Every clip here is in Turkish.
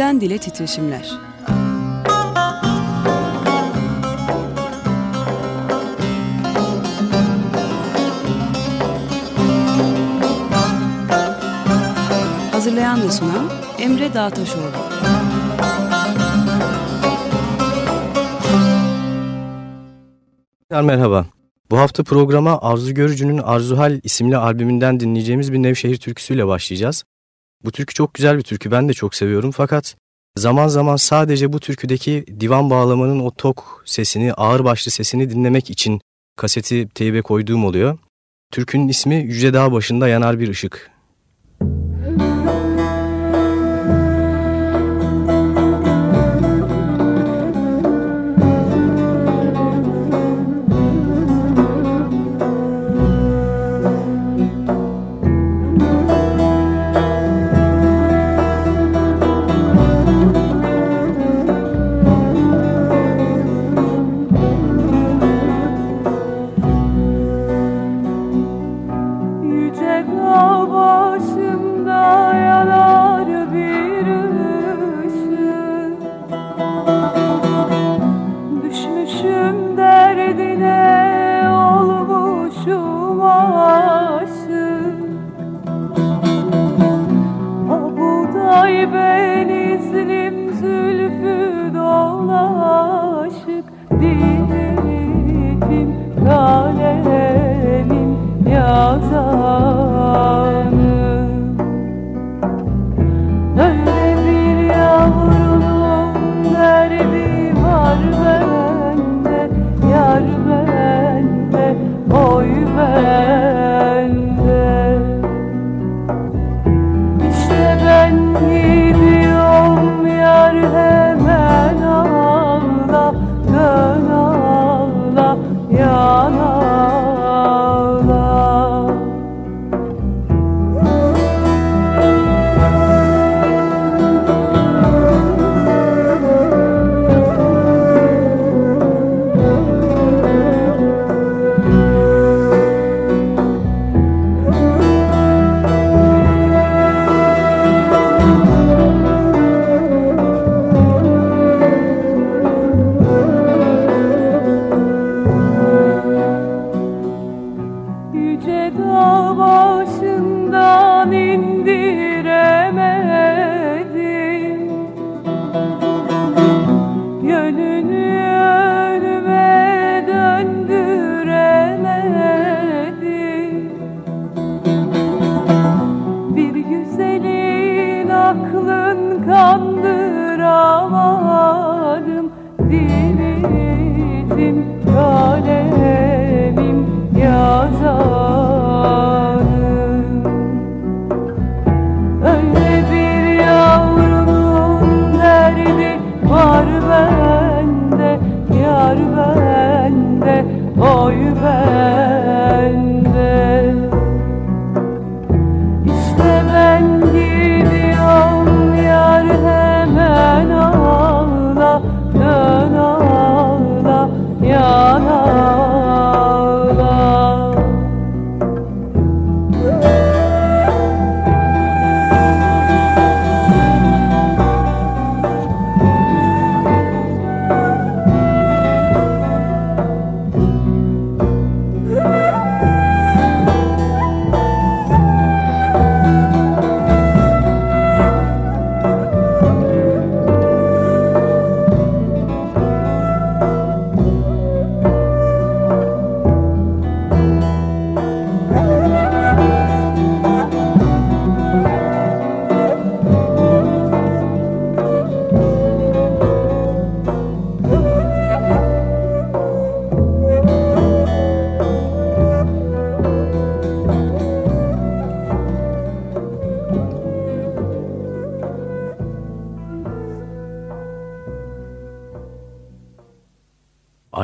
Dilden Dile Titreşimler Hazırlayan ve sunan Emre Dağtaşoğlu Merhaba. Bu hafta programa Arzu Görücü'nün Arzuhal isimli albümünden dinleyeceğimiz bir Nevşehir türküsüyle başlayacağız. Bu türkü çok güzel bir türkü ben de çok seviyorum fakat zaman zaman sadece bu türküdeki divan bağlamanın o tok sesini, ağır başlı sesini dinlemek için kaseti teybe koyduğum oluyor. Türkünün ismi Yüce Dağ Başında Yanar Bir Işık.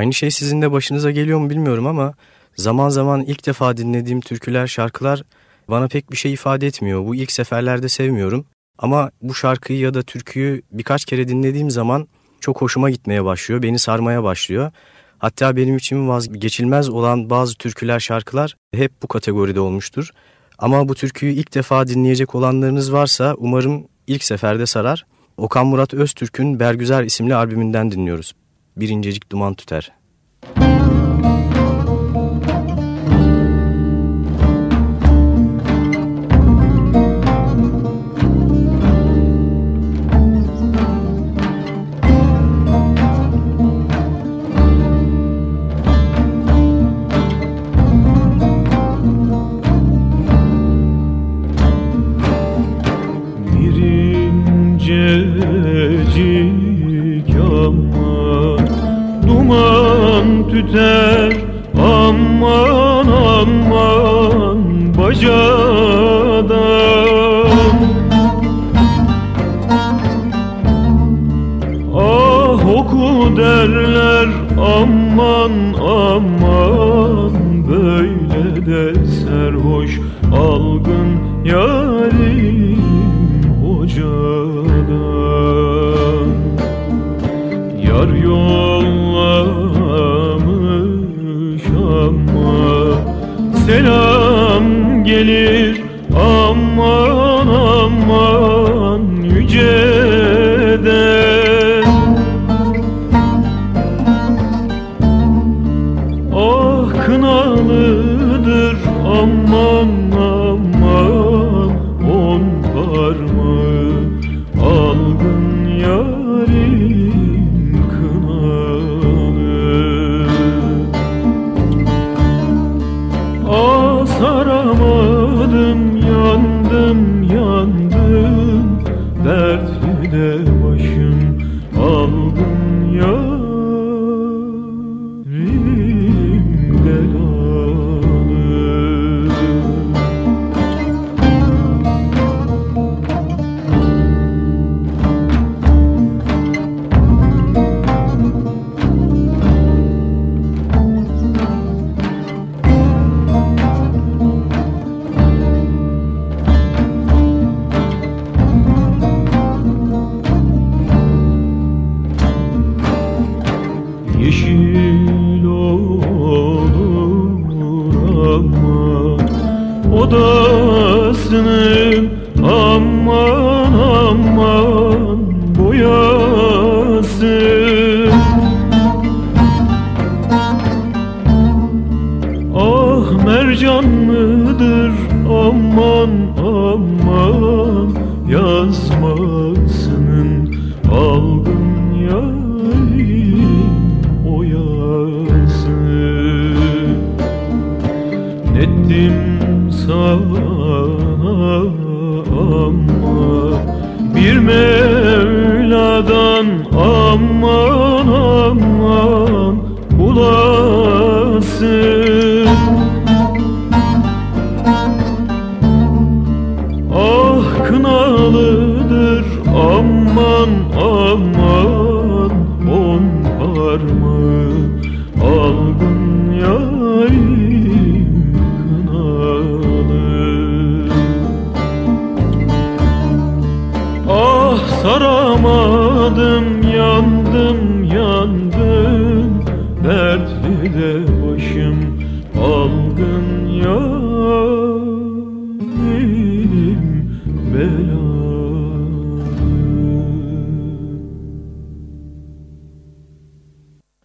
Aynı şey sizin de başınıza geliyor mu bilmiyorum ama zaman zaman ilk defa dinlediğim türküler, şarkılar bana pek bir şey ifade etmiyor. Bu ilk seferlerde sevmiyorum. Ama bu şarkıyı ya da türküyü birkaç kere dinlediğim zaman çok hoşuma gitmeye başlıyor, beni sarmaya başlıyor. Hatta benim için vazgeçilmez olan bazı türküler, şarkılar hep bu kategoride olmuştur. Ama bu türküyü ilk defa dinleyecek olanlarınız varsa umarım ilk seferde sarar. Okan Murat Öztürk'ün Bergüzar isimli albümünden dinliyoruz. Birincecik Duman Tüter.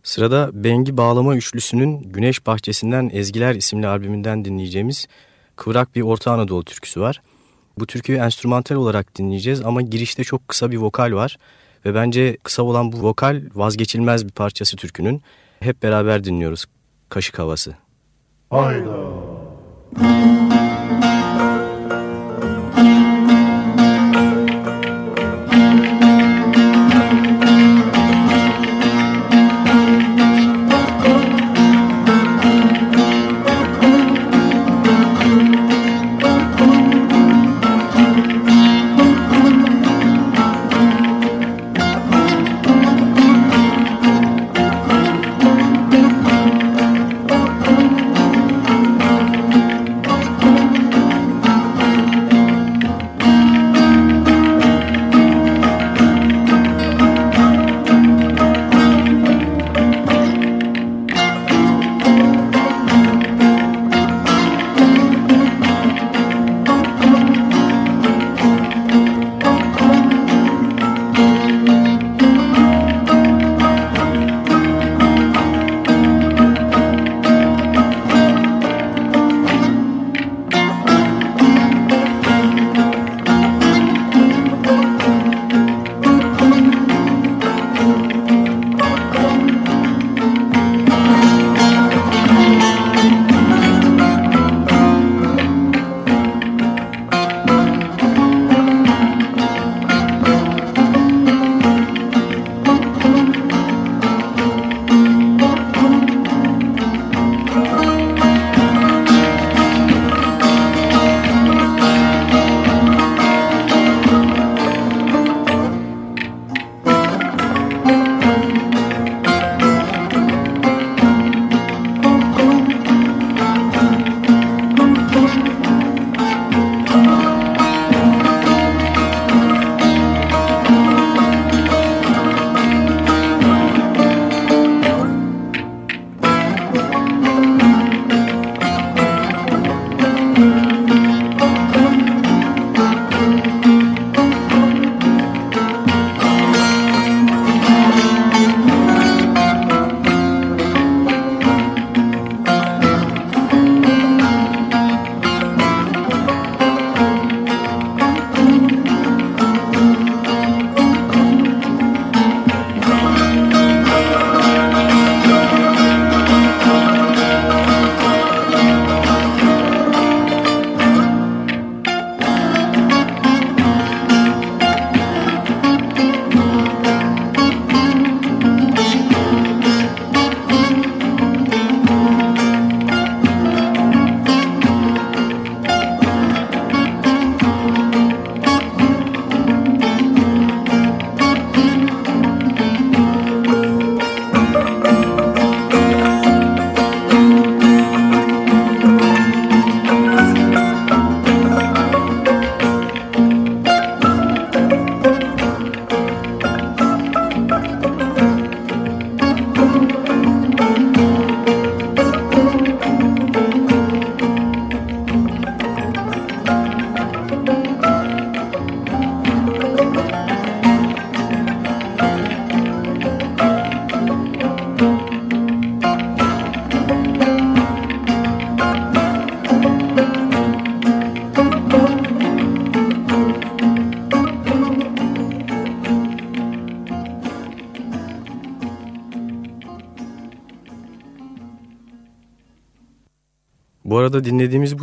Sırada Bengi Bağlama Üçlüsü'nün Güneş Bahçesi'nden Ezgiler isimli albümünden dinleyeceğimiz kıvrak bir Orta Anadolu türküsü var. Bu türküyü enstrümantal olarak dinleyeceğiz ama girişte çok kısa bir vokal var. Ve bence kısa olan bu vokal vazgeçilmez bir parçası türkünün. Hep beraber dinliyoruz. Kaşık havası. Hayda.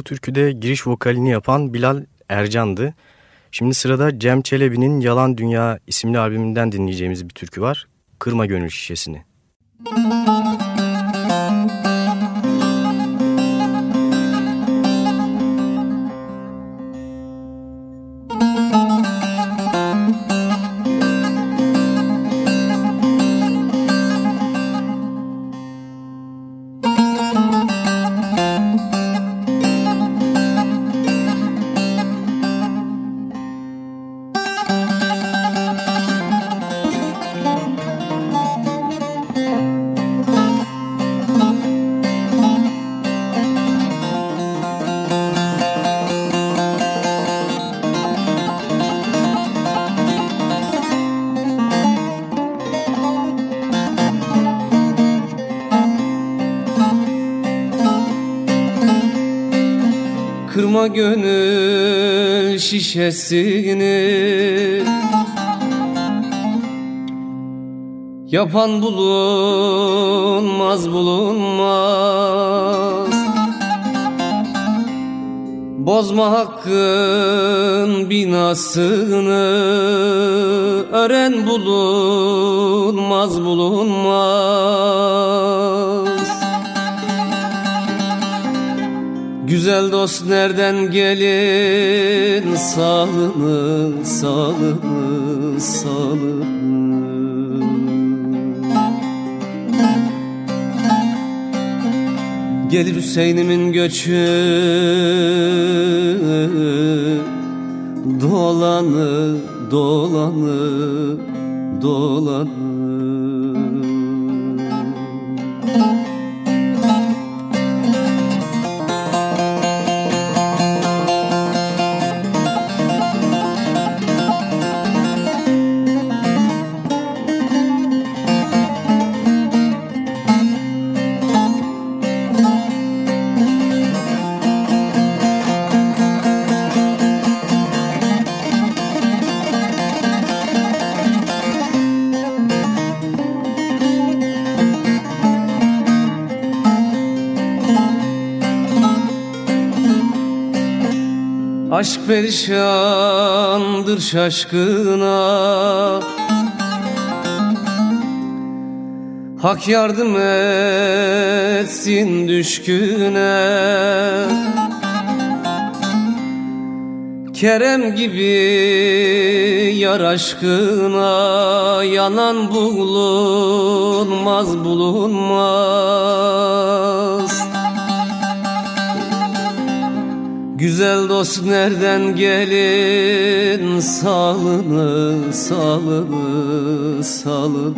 Türküde giriş vokalini yapan Bilal Ercan'dı. Şimdi sırada Cem Çelebi'nin Yalan Dünya isimli albümünden dinleyeceğimiz bir türkü var. Kırma Gönül Şişesini. Müzik gönül şişesini. Yapan bulunmaz bulunmaz. Bozma hakkın binasını. Ören bulunmaz bulunmaz Güzel dost nereden gelin? Salını salını salını Gelir Hüseyin'imin göçü Dolanı dolanı dolanı Aşk perişandır şaşkına. Hak yardım etsin düşküne. Kerem gibi yar aşkına Yanan bulunmaz bulunmaz Güzel dost nereden gelin? Salını salını salını.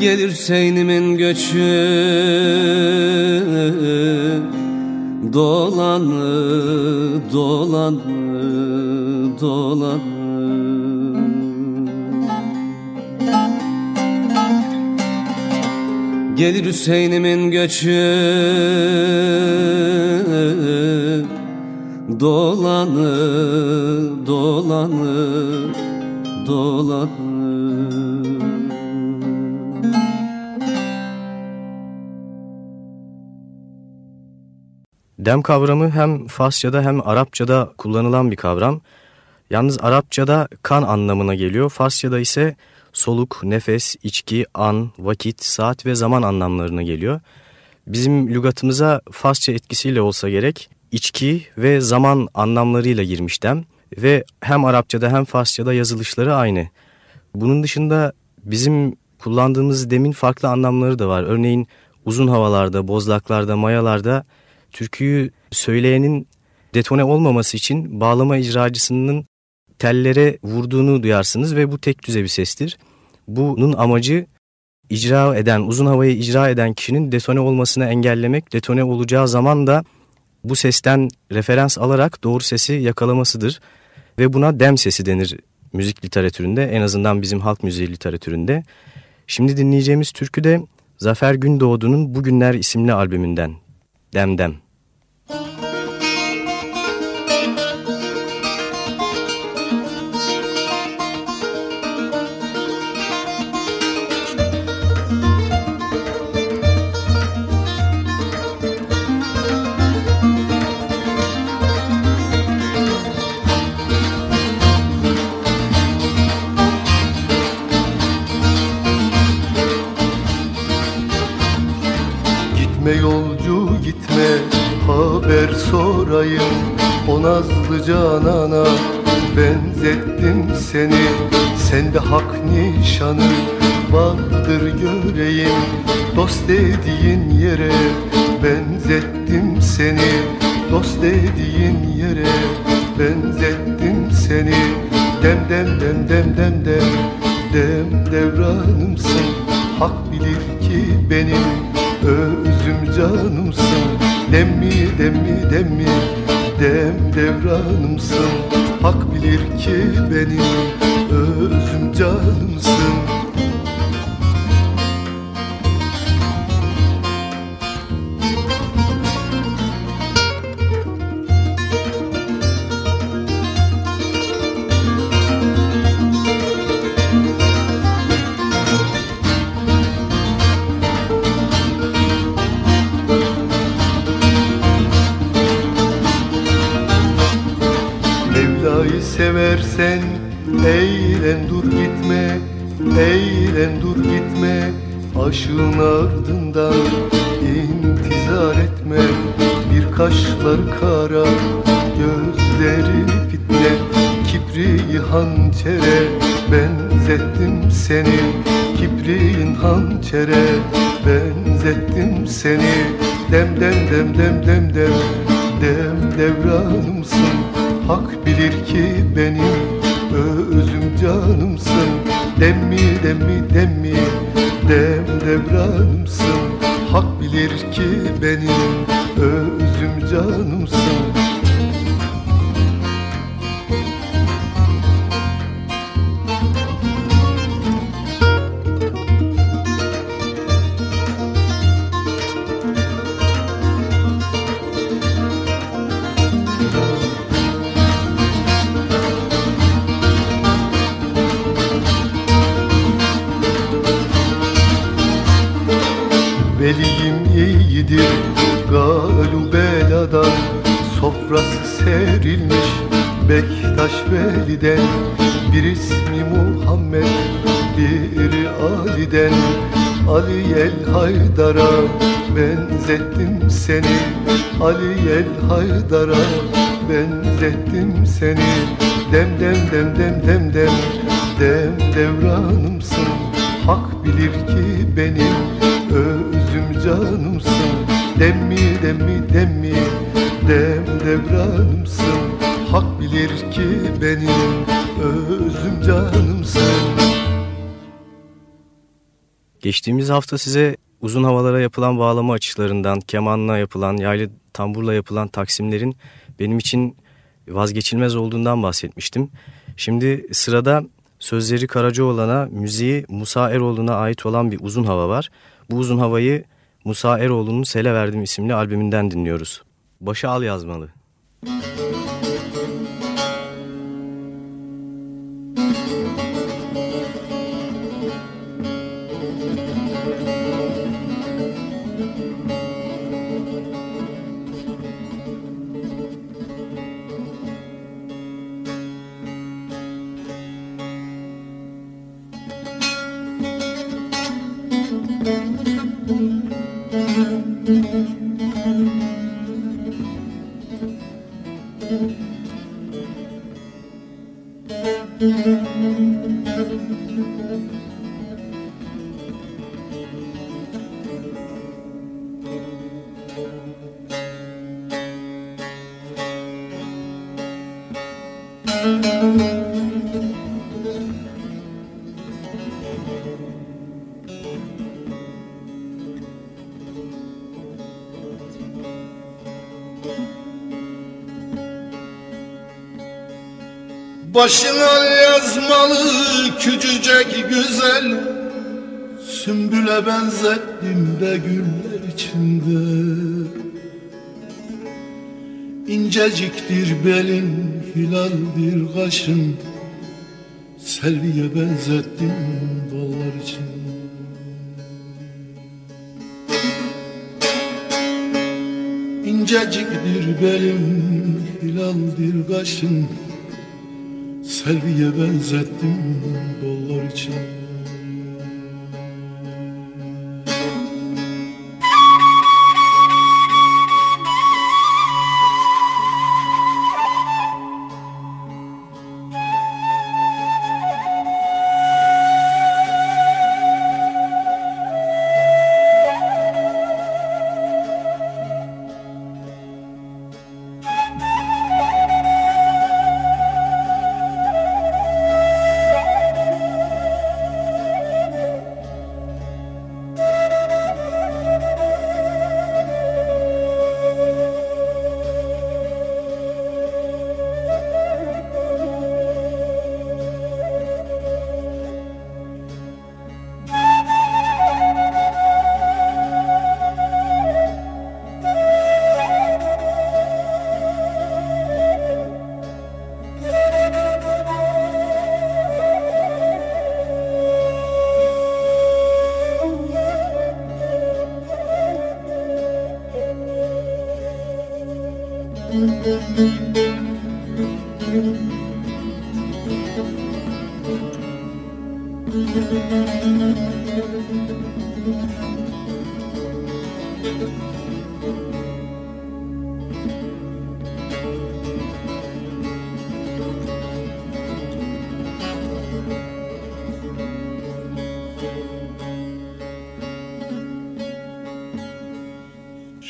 Gelir Hüseyin'imin göçü Dolanı dolanı dolanı Gelir Hüseyin'imin göçü Dolanı, dolanı, dolanı Dem kavramı hem Farsçada hem Arapçada kullanılan bir kavram. Yalnız Arapçada kan anlamına geliyor. Farsçada ise soluk, nefes, içki, an, vakit, saat ve zaman anlamlarına geliyor. Bizim lügatımıza Farsça etkisiyle olsa gerek içki ve zaman anlamlarıyla girmiş dem ve hem Arapçada hem Farsçada yazılışları aynı. Bunun dışında bizim kullandığımız demin farklı anlamları da var. Örneğin uzun havalarda, bozlaklarda, mayalarda türküyü söyleyenin detone olmaması için bağlama icracısının tellere vurduğunu duyarsınız ve bu tek düze bir sestir. Bunun amacı icra eden, uzun havayı icra eden kişinin detone olmasını engellemek, detone olacağı zaman da bu sesten referans alarak doğru sesi yakalamasıdır. Ve buna dem sesi denir müzik literatüründe, en azından bizim halk müziği literatüründe. Şimdi dinleyeceğimiz türkü de Zafer Gündoğdu'nun Bugünler isimli albümünden, Dem Dem. Gitme canana benzettim seni. Sende hak nişanı vardır göreyim Dost dediğin yere benzettim seni. Dost dediğin yere benzettim seni. Dem dem dem dem dem dem dem devranımsın. Hak bilir ki benim özüm canımsın. Dem mi dem mi dem mi dem devranımsın. Hak bilir ki benim özüm canımsın Mevla'yı seversen eğlen dur gitme Eğlen dur gitme. Aşığın ardından intizar etme. Bir kaşlar kara gözleri fitne Kibri hançere. Benzettim seni Kibriğin hançere. Benzettim seni. Dem dem dem dem dem dem. Dem devranımsın Hak bilir ki benim özüm canımsın. Dem mi dem mi dem mi dem devranımsın Hak bilir ki benim özüm canımsın Haydar'a benzettim seni. Ali el Haydar'a benzettim seni. Dem dem dem dem dem dem Dem devranımsın. Hak bilir ki benim özüm canımsın. Dem mi dem mi dem mi dem devranımsın. Hak bilir ki benim özüm canımsın Geçtiğimiz hafta size uzun havalara yapılan bağlama açılarından, kemanla yapılan, yaylı tamburla yapılan taksimlerin benim için vazgeçilmez olduğundan bahsetmiştim. Şimdi sırada sözleri Karacaoğlan'a, müziği Musa Eroğlu'na ait olan bir uzun hava var. Bu uzun havayı Musa Eroğlu'nun Sele Verdim isimli albümünden dinliyoruz. Başı al yazmalı. thank you Başına yazmalı küçücek güzel. Sümbüle benzettim de güller içinde. İnceciktir belin, hilaldir kaşın. Selviye benzettim dallar için İnceciktir belin, hilaldir kaşın Selviye benzettim dollar için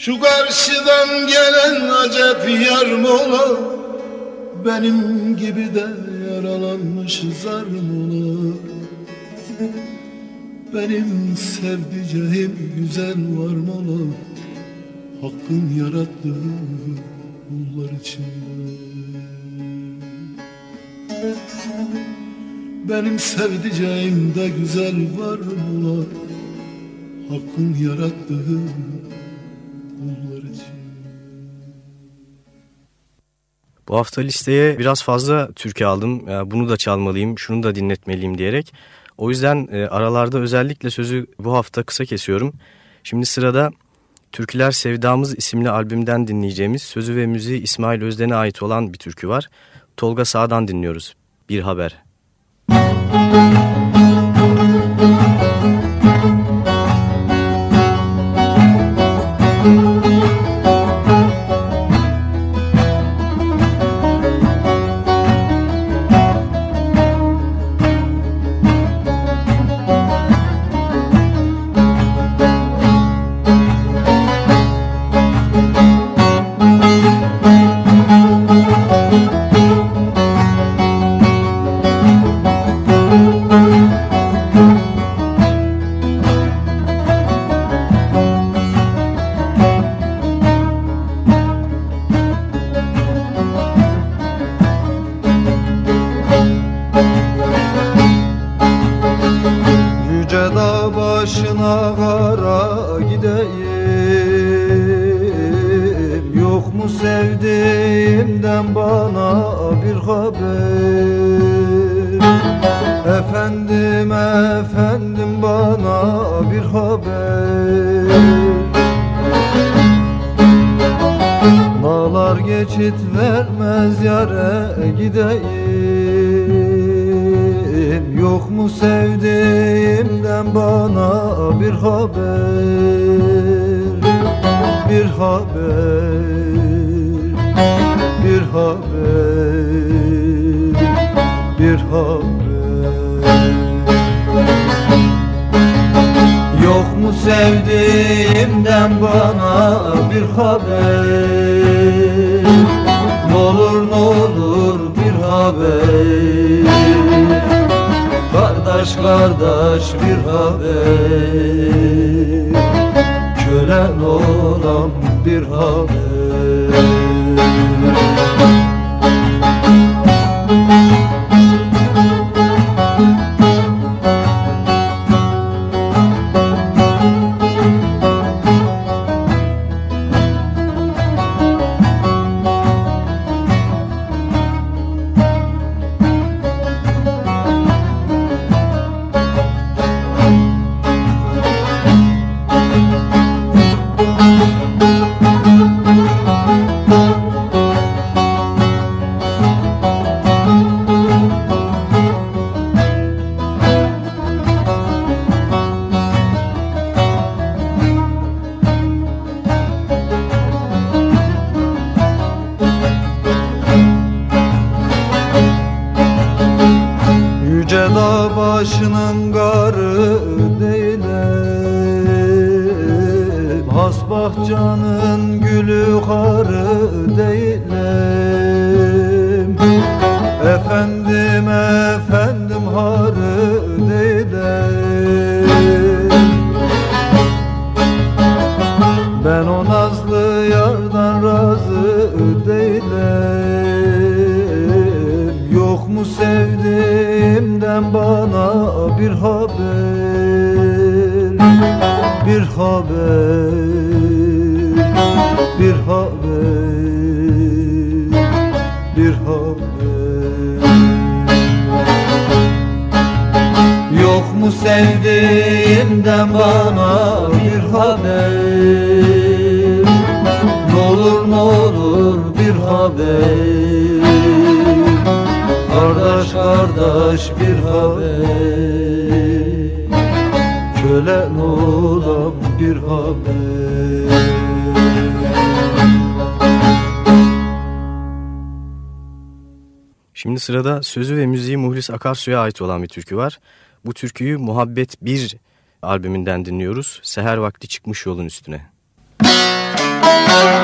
Şu karşıdan gelen acep yar mola Benim gibi de yaralanmış zar mola Benim sevdiceğim güzel var mola Hakkın yarattığı kullar içinde. Benim sevdiceğim de güzel var mola Hakkın yarattığı Bu hafta listeye biraz fazla türkü aldım. Bunu da çalmalıyım, şunu da dinletmeliyim diyerek. O yüzden e, aralarda özellikle sözü bu hafta kısa kesiyorum. Şimdi sırada Türküler Sevdamız isimli albümden dinleyeceğimiz sözü ve müziği İsmail Özden'e ait olan bir türkü var. Tolga Sağ'dan dinliyoruz. Bir haber. Müzik başına kara gideyim. Yok mu sevdiğimden bana bir haber? Efendim efendim bana bir haber. Dağlar geçit vermez yare gideyim. Yok mu sevdiğimden bana bir haber? Bir haber Bir haber Bir haber. Yok mu sevdiğimden bana bir haber? N'olur n'olur bir haber kardeş bir haber. Kölen olan bir haber. Sırada sözü ve müziği Muhlis Akarsu'ya ait olan bir türkü var. Bu türküyü Muhabbet 1 albümünden dinliyoruz. Seher vakti çıkmış yolun üstüne. Seher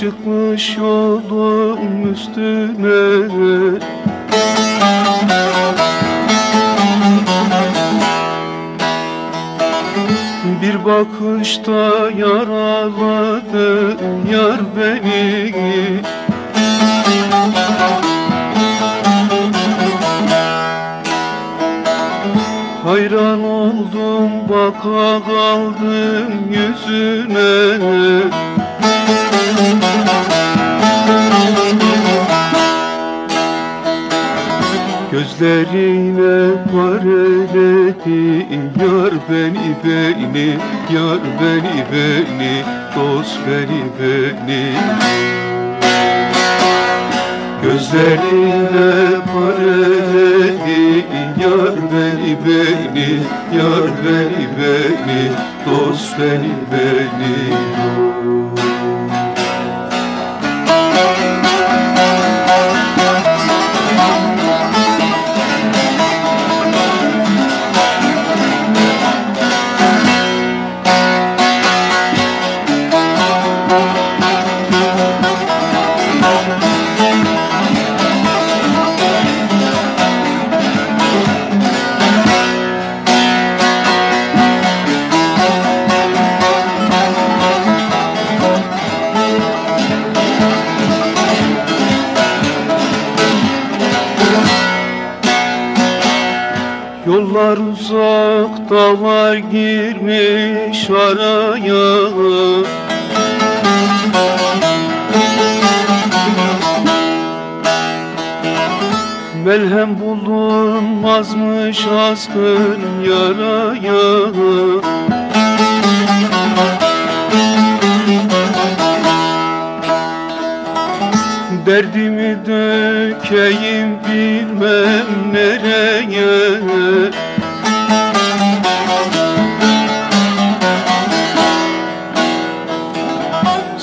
vakti çıkmış dağlar girmiş araya. Melhem bulunmazmış askın yaraya. Derdimi dökeyim bilmem nereye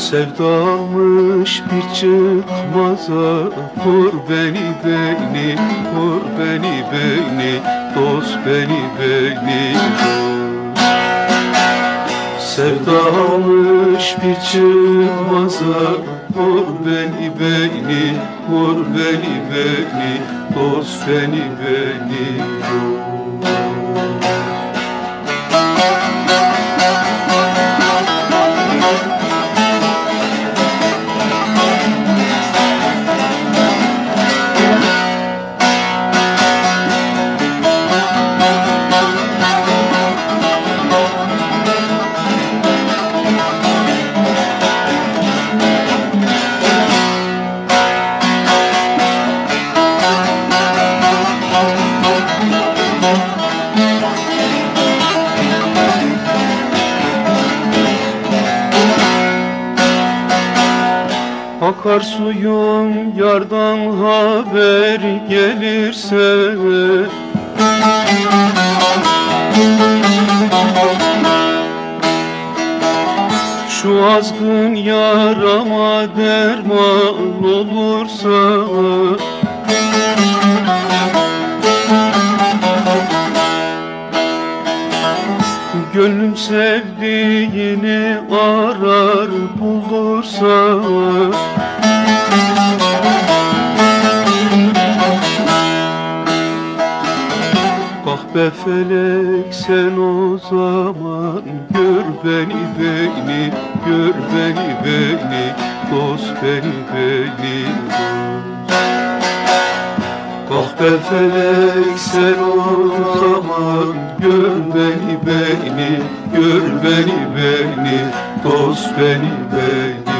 Sevdamış bir çıkmaza Vur beni beni, vur beni beni Dost beni beni. Sevdamış bir çıkmaza Vur beni beni, vur beni beni Dost beni beni. Akar suyum yardan haber gelirse. Şu azgın yarama derman olursa. Gönlüm sevdiğini arar bulursa Be felek sen o zaman Gör beni beni Gör beni beni Dost beni beni. Be felek sen o zaman Gör beni beni Gör beni beni Dost beni beni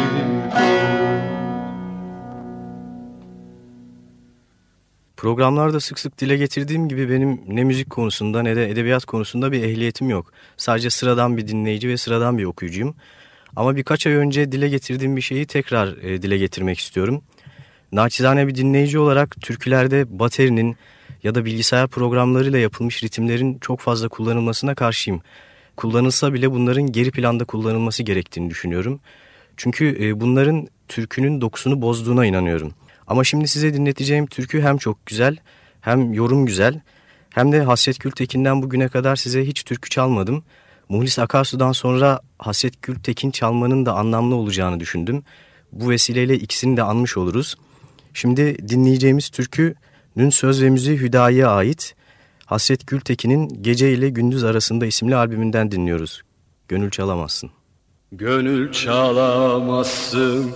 Programlarda sık sık dile getirdiğim gibi benim ne müzik konusunda ne de edebiyat konusunda bir ehliyetim yok. Sadece sıradan bir dinleyici ve sıradan bir okuyucuyum. Ama birkaç ay önce dile getirdiğim bir şeyi tekrar e, dile getirmek istiyorum. Naçizane bir dinleyici olarak türkülerde baterinin ya da bilgisayar programlarıyla yapılmış ritimlerin çok fazla kullanılmasına karşıyım. Kullanılsa bile bunların geri planda kullanılması gerektiğini düşünüyorum. Çünkü e, bunların türkünün dokusunu bozduğuna inanıyorum. Ama şimdi size dinleteceğim türkü hem çok güzel hem yorum güzel hem de Hasret Gültekin'den bugüne kadar size hiç türkü çalmadım. Muhlis Akarsu'dan sonra Hasret Gültekin çalmanın da anlamlı olacağını düşündüm. Bu vesileyle ikisini de anmış oluruz. Şimdi dinleyeceğimiz türkünün söz ve müziği Hüdayi'ye ait. Hasret Gültekin'in Gece ile Gündüz Arasında isimli albümünden dinliyoruz. Gönül çalamazsın. Gönül çalamazsın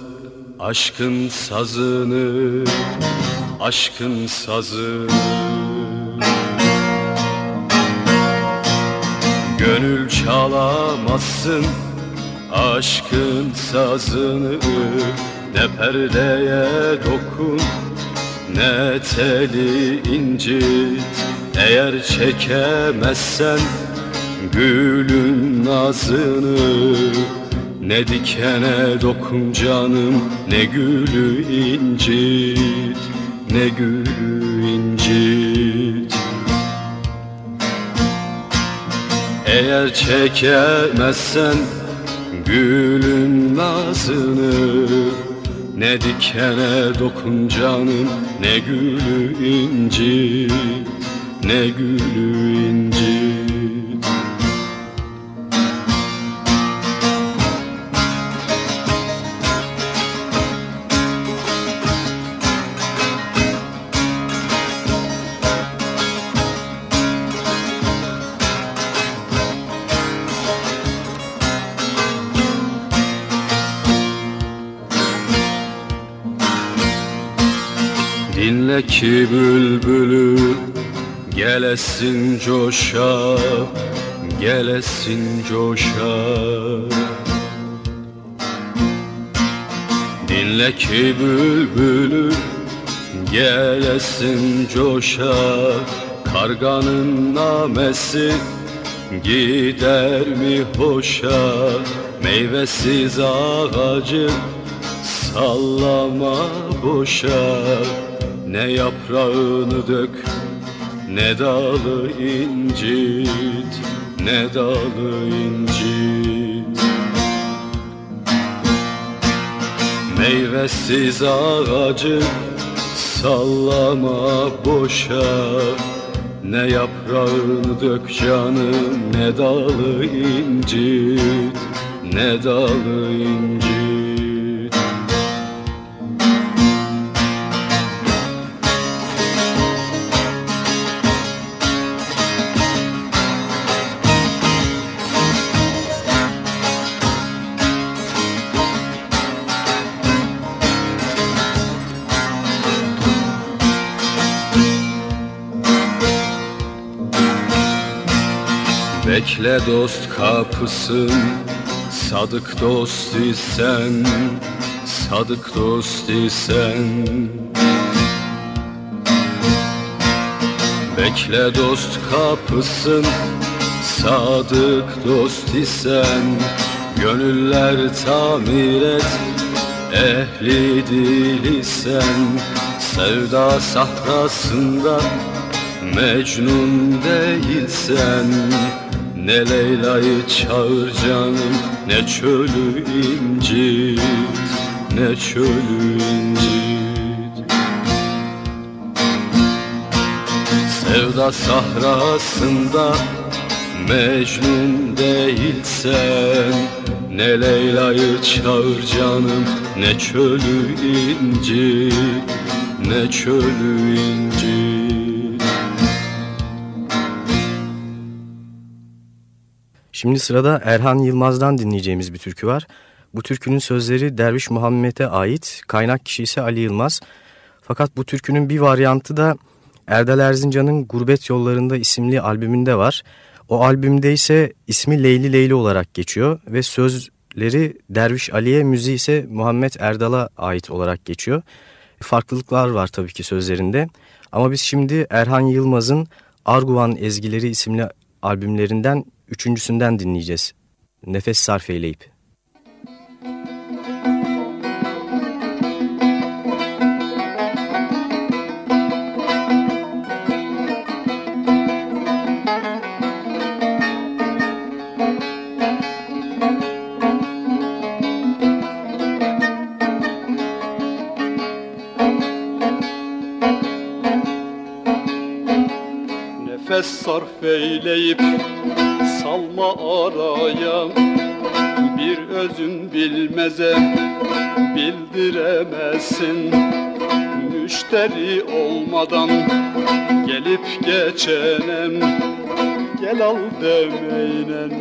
Aşkın sazını, aşkın sazı Gönül çalamazsın aşkın sazını. Ne perdeye dokun ne teli incit. Eğer çekemezsen gülün nazını ne dikene dokun canım Ne gülü incit Ne gülü incit. Eğer çekemezsen Gülün nazını Ne dikene dokun canım Ne gülü incit Ne gülü incit Dinle ki bülbülü gelesin coşa Gelesin coşa. Dinle ki bülbülü gelesin coşa Karganın namesi gider mi hoşa? Meyvesiz ağacı sallama boşa ne yaprağını dök Ne dalı incit Ne dalı incit. Meyvesiz ağacı Sallama boşa. Ne yaprağını dök canım Ne dalı incit Ne dalı incit Bekle dost kapısın Sadık dost isen Sadık dost isen. Bekle dost kapısın Sadık dost isen. Gönüller tamir et Ehli dil isen. Sevda sahrasında Mecnun değilsen ne Leyla'yı çağır canım Ne çölü incit Ne çölü incit Sevda sahrasında Mecnun değilsen Ne Leyla'yı çağır canım Ne çölü incit Ne çölü incit Şimdi sırada Erhan Yılmaz'dan dinleyeceğimiz bir türkü var. Bu türkünün sözleri Derviş Muhammed'e ait, kaynak kişi ise Ali Yılmaz. Fakat bu türkünün bir varyantı da Erdal Erzincan'ın Gurbet Yollarında isimli albümünde var. O albümde ise ismi Leyli Leyli olarak geçiyor ve sözleri Derviş Ali'ye, müziği ise Muhammed Erdal'a ait olarak geçiyor. Farklılıklar var tabii ki sözlerinde. Ama biz şimdi Erhan Yılmaz'ın Arguvan Ezgileri isimli albümlerinden üçüncüsünden dinleyeceğiz. Nefes sarf eyleyip. Nefes sarf eyleyip salma araya. Bir özün bilmeze bildiremezsin. Müşteri olmadan gelip geçenem. Gel al demeynen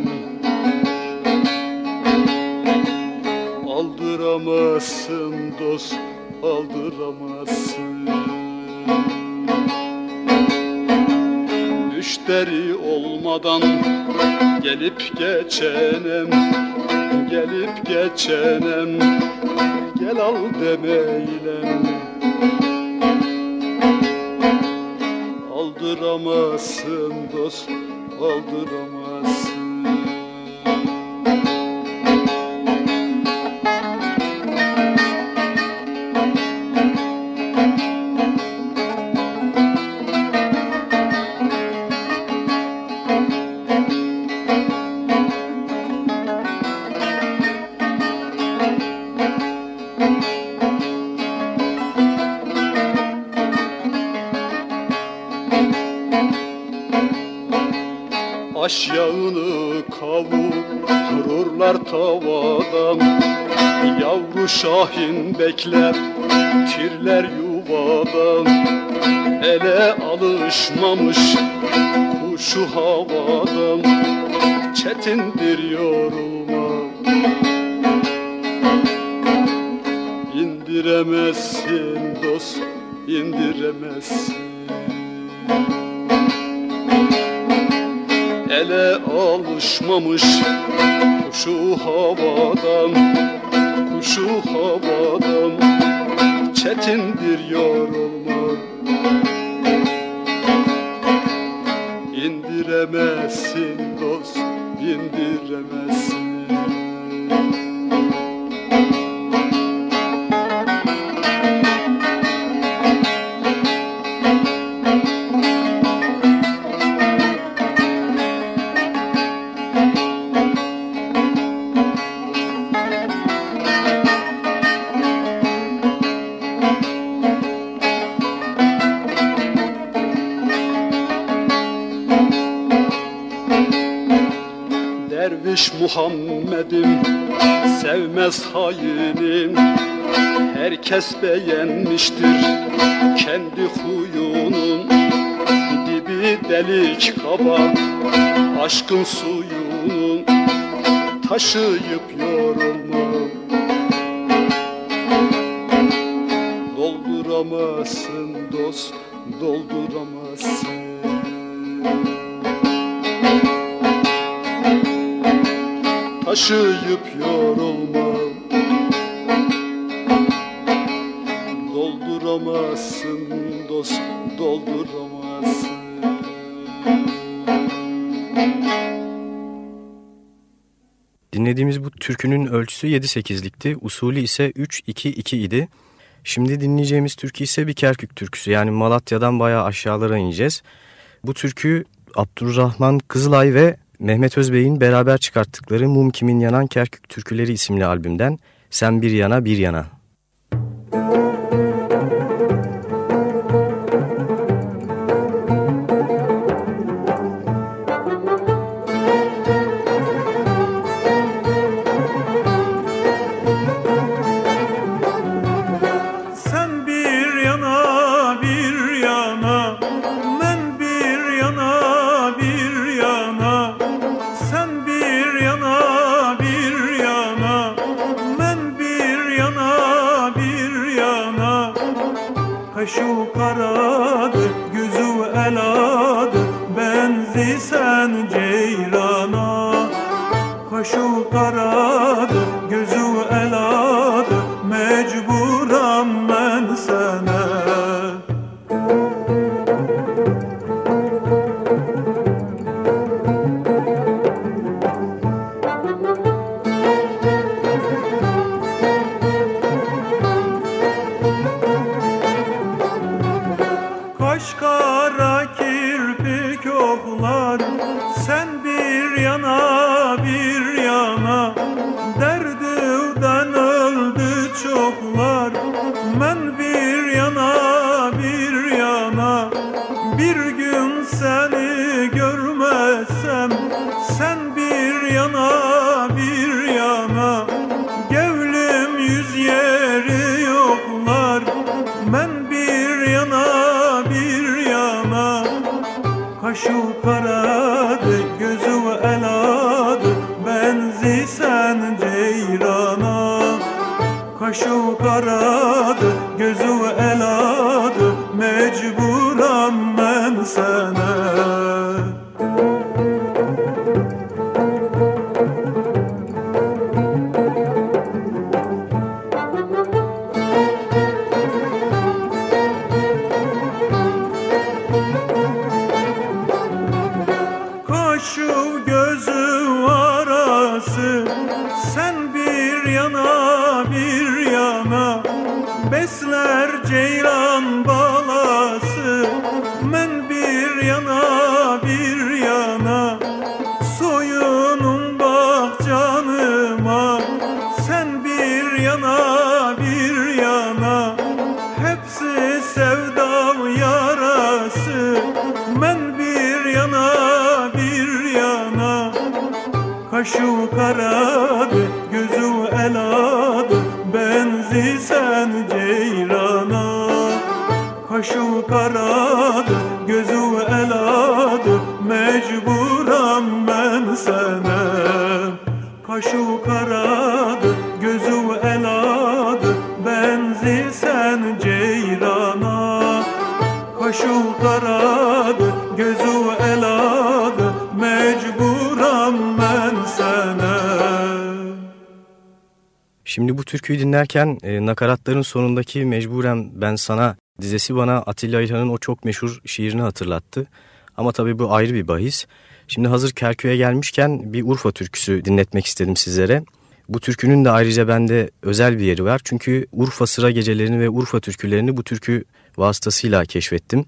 Aldıramazsın dost aldıramazsın Müşteri olmadan gelip geçenem Gelip geçenem. Gel al demeylem. Aldıramazsın dost aldıramazsın şahin bekler hainin Herkes beğenmiştir kendi huyunun Dibi delik kaba aşkın suyunun Taşıyıp türkünün ölçüsü 7-8'likti, usulü ise 3-2-2 idi. Şimdi dinleyeceğimiz türkü ise bir Kerkük türküsü yani Malatya'dan bayağı aşağılara ineceğiz. Bu türkü Abdurrahman Kızılay ve Mehmet Özbey'in beraber çıkarttıkları Mum Kimin Yanan Kerkük Türküleri isimli albümden Sen Bir Yana Bir Yana. Sen yana bir yana. Ben bir yana bir yana. Sen bir yana bir yana. Ben bir yana bir yana. Kaşu karadı gözü eladı. Benzi sen ceyrana. Kaşu karadı. türküyü dinlerken e, nakaratların sonundaki mecburen ben sana dizesi bana Atilla İlhan'ın o çok meşhur şiirini hatırlattı. Ama tabii bu ayrı bir bahis. Şimdi hazır Kerkük'e gelmişken bir Urfa türküsü dinletmek istedim sizlere. Bu türkünün de ayrıca bende özel bir yeri var. Çünkü Urfa sıra gecelerini ve Urfa türkülerini bu türkü vasıtasıyla keşfettim.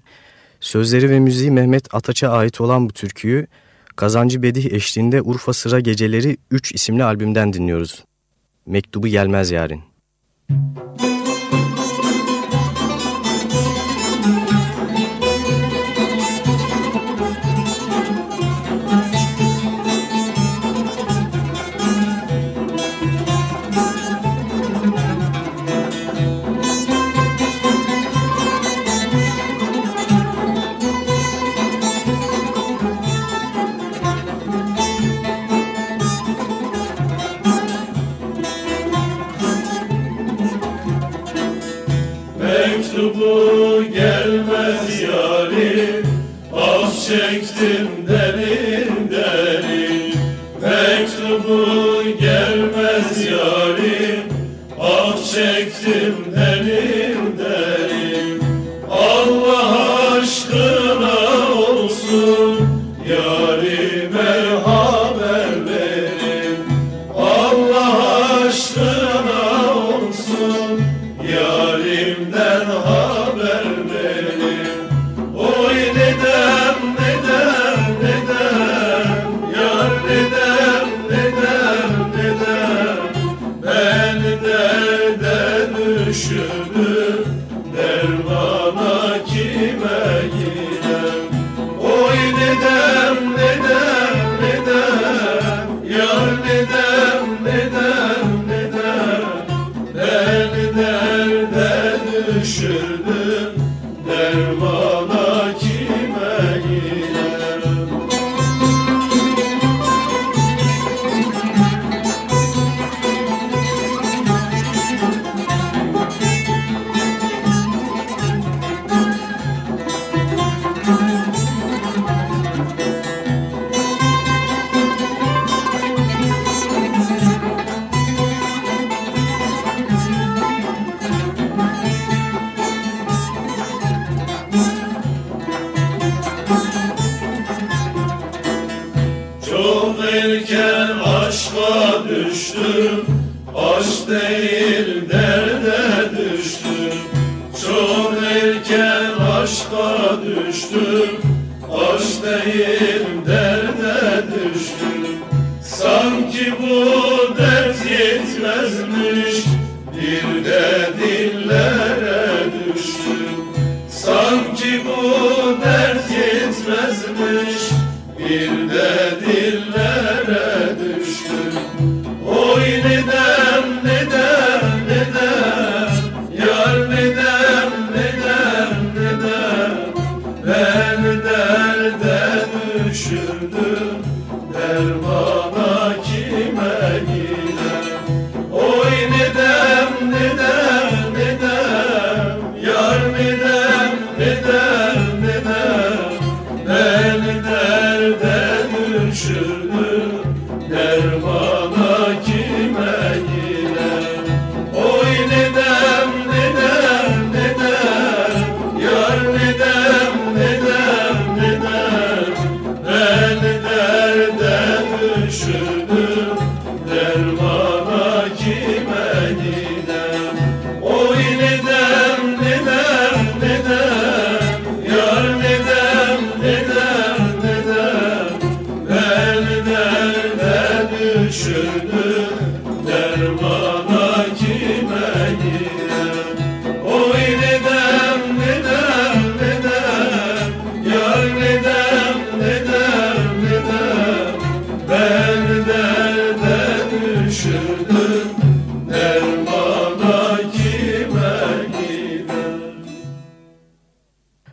Sözleri ve müziği Mehmet Ataç'a ait olan bu türküyü Kazancı Bedih eşliğinde Urfa Sıra Geceleri 3 isimli albümden dinliyoruz. Mektubu gelmez yarın. Müzik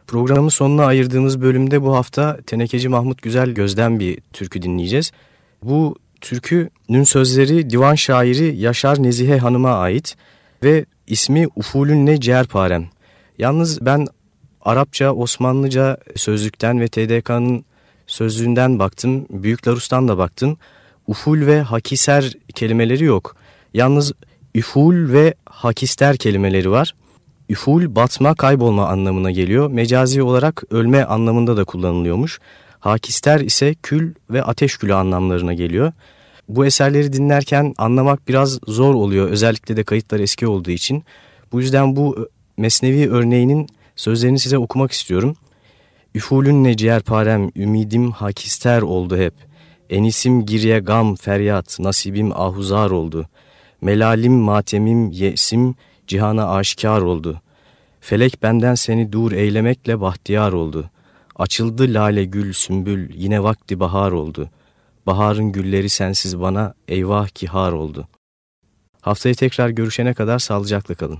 Programın sonuna ayırdığımız bölümde bu hafta Tenekeci Mahmut Güzel Gözden bir türkü dinleyeceğiz. Bu türkünün sözleri divan şairi Yaşar Nezihe Hanım'a ait ve ismi Ufulünle Ciğerparem. Yalnız ben Arapça, Osmanlıca sözlükten ve TDK'nın sözlüğünden baktım, Büyük Larus'tan da baktım. Uful ve hakiser kelimeleri yok. Yalnız üful ve hakister kelimeleri var. Üful batma, kaybolma anlamına geliyor. Mecazi olarak ölme anlamında da kullanılıyormuş. Hakister ise kül ve ateş külü anlamlarına geliyor. Bu eserleri dinlerken anlamak biraz zor oluyor. Özellikle de kayıtlar eski olduğu için. Bu yüzden bu mesnevi örneğinin sözlerini size okumak istiyorum. Üfulün ne ciğerparem, ümidim hakister oldu hep. Enisim giriye gam, feryat, nasibim ahuzar oldu. Melalim, matemim, yesim, cihana aşikar oldu. Felek benden seni dur eylemekle bahtiyar oldu. Açıldı lale gül sümbül yine vakti bahar oldu. Baharın gülleri sensiz bana eyvah ki har oldu. Haftaya tekrar görüşene kadar sağlıcakla kalın.